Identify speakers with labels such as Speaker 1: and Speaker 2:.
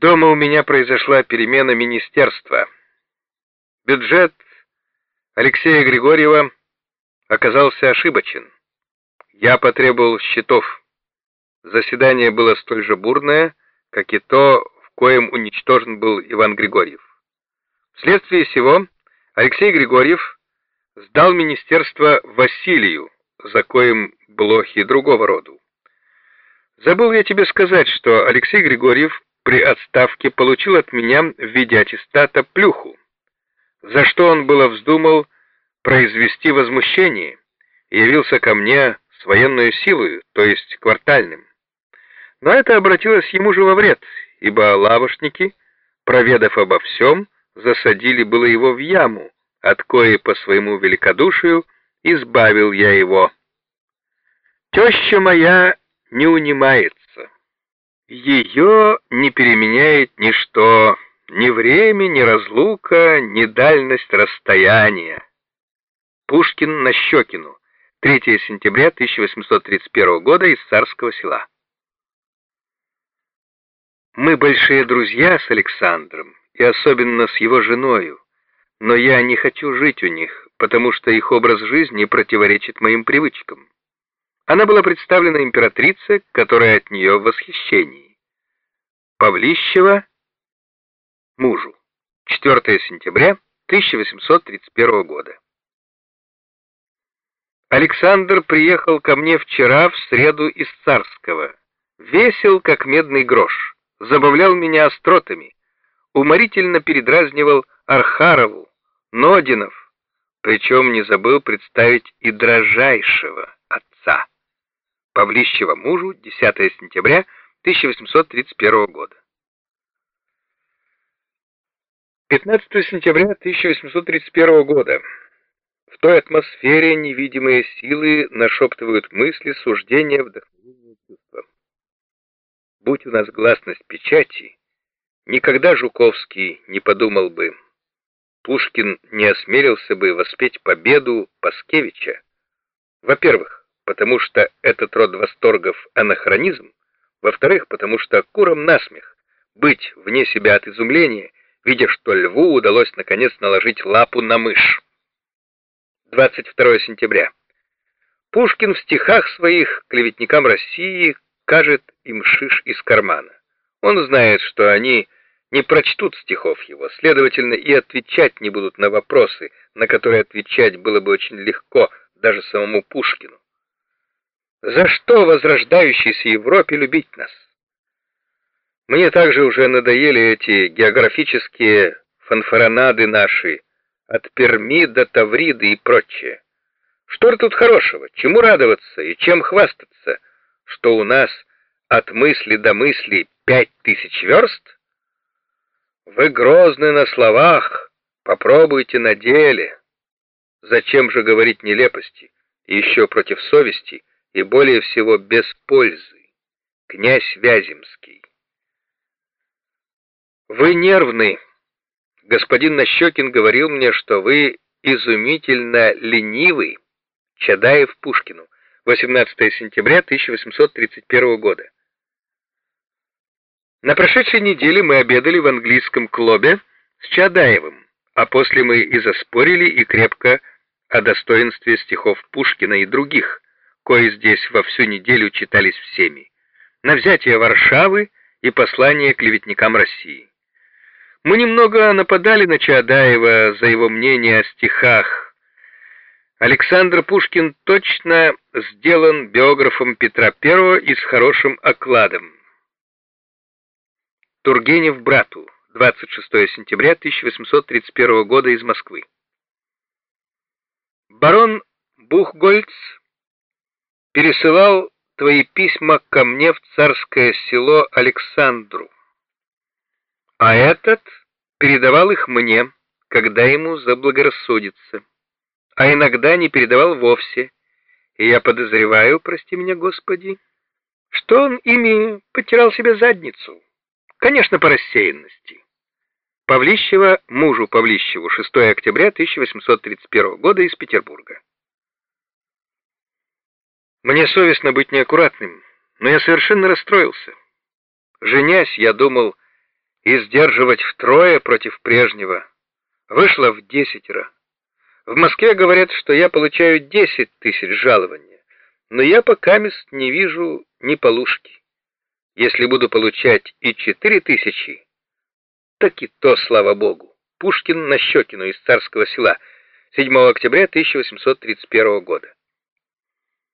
Speaker 1: Дома у меня произошла перемена министерства. Бюджет Алексея Григорьева оказался ошибочен. Я потребовал счетов. Заседание было столь же бурное, как и то, в коем уничтожен был Иван Григорьев. Вследствие сего Алексей Григорьев сдал министерство Василию, за коим блохи другого роду. Забыл я тебе сказать, что Алексей Григорьев при отставке получил от меня в виде аттестата плюху, за что он было вздумал произвести возмущение и явился ко мне с военной силой, то есть квартальным. Но это обратилось ему же во вред, ибо лавошники, проведав обо всем, засадили было его в яму, от кои по своему великодушию избавил я его. Теща моя не унимается. Ее не переменяет ничто, ни время, ни разлука, ни дальность расстояния. Пушкин на Щекину. 3 сентября 1831 года из Царского села. Мы большие друзья с Александром, и особенно с его женою, но я не хочу жить у них, потому что их образ жизни противоречит моим привычкам. Она была представлена императрице, которая от нее в восхищении. Павлищева мужу. 4 сентября 1831 года. Александр приехал ко мне вчера в среду из Царского. Весел, как медный грош. Забавлял меня остротами. Уморительно передразнивал Архарову, Нодинов, причем не забыл представить и дрожайшего отца. Павлищева мужу 10 сентября 1831 года. 15 сентября 1831 года. В той атмосфере невидимые силы нашептывают мысли, суждения, вдохновение чувства. Будь у нас гласность печати, никогда Жуковский не подумал бы, Пушкин не осмелился бы воспеть победу Паскевича. Во-первых, потому что этот род восторгов анахронизм, во-вторых, потому что курам насмех быть вне себя от изумления, видя, что льву удалось наконец наложить лапу на мышь. 22 сентября. Пушкин в стихах своих клеветникам России кажет им шиш из кармана. Он знает, что они не прочтут стихов его, следовательно, и отвечать не будут на вопросы, на которые отвечать было бы очень легко даже самому Пушкину. За что возрождающейся Европе любить нас? Мне также уже надоели эти географические фанфаронады наши, от Перми до Тавриды и прочее. Что тут хорошего? Чему радоваться и чем хвастаться? Что у нас от мысли до мысли пять тысяч верст? Вы грозны на словах, попробуйте на деле. Зачем же говорить нелепости, и еще против совести, и более всего без пользы. Князь Вяземский. Вы нервны. Господин Нащекин говорил мне, что вы изумительно ленивый. Чадаев Пушкину. 18 сентября 1831 года. На прошедшей неделе мы обедали в английском клубе с Чадаевым, а после мы и заспорили и крепко о достоинстве стихов Пушкина и других, кои здесь во всю неделю читались всеми, на взятие Варшавы и послание клеветникам России. Мы немного нападали на Чаадаева за его мнение о стихах. Александр Пушкин точно сделан биографом Петра I и с хорошим окладом. Тургенев брату. 26 сентября 1831 года из Москвы. Барон Бухгольц пересылал твои письма ко мне в царское село Александру. А этот передавал их мне, когда ему заблагорассудится, а иногда не передавал вовсе, и я подозреваю, прости меня, Господи, что он ими потирал себе задницу, конечно, по рассеянности. Павлищева, мужу Павлищеву, 6 октября 1831 года из Петербурга. Мне совестно быть неаккуратным, но я совершенно расстроился. Женясь, я думал, и сдерживать втрое против прежнего. Вышло в десятеро. В Москве говорят, что я получаю десять тысяч жалования, но я пока мест не вижу ни полушки. Если буду получать и четыре тысячи, так и то, слава богу. Пушкин на Щекину из Царского села, 7 октября 1831 года.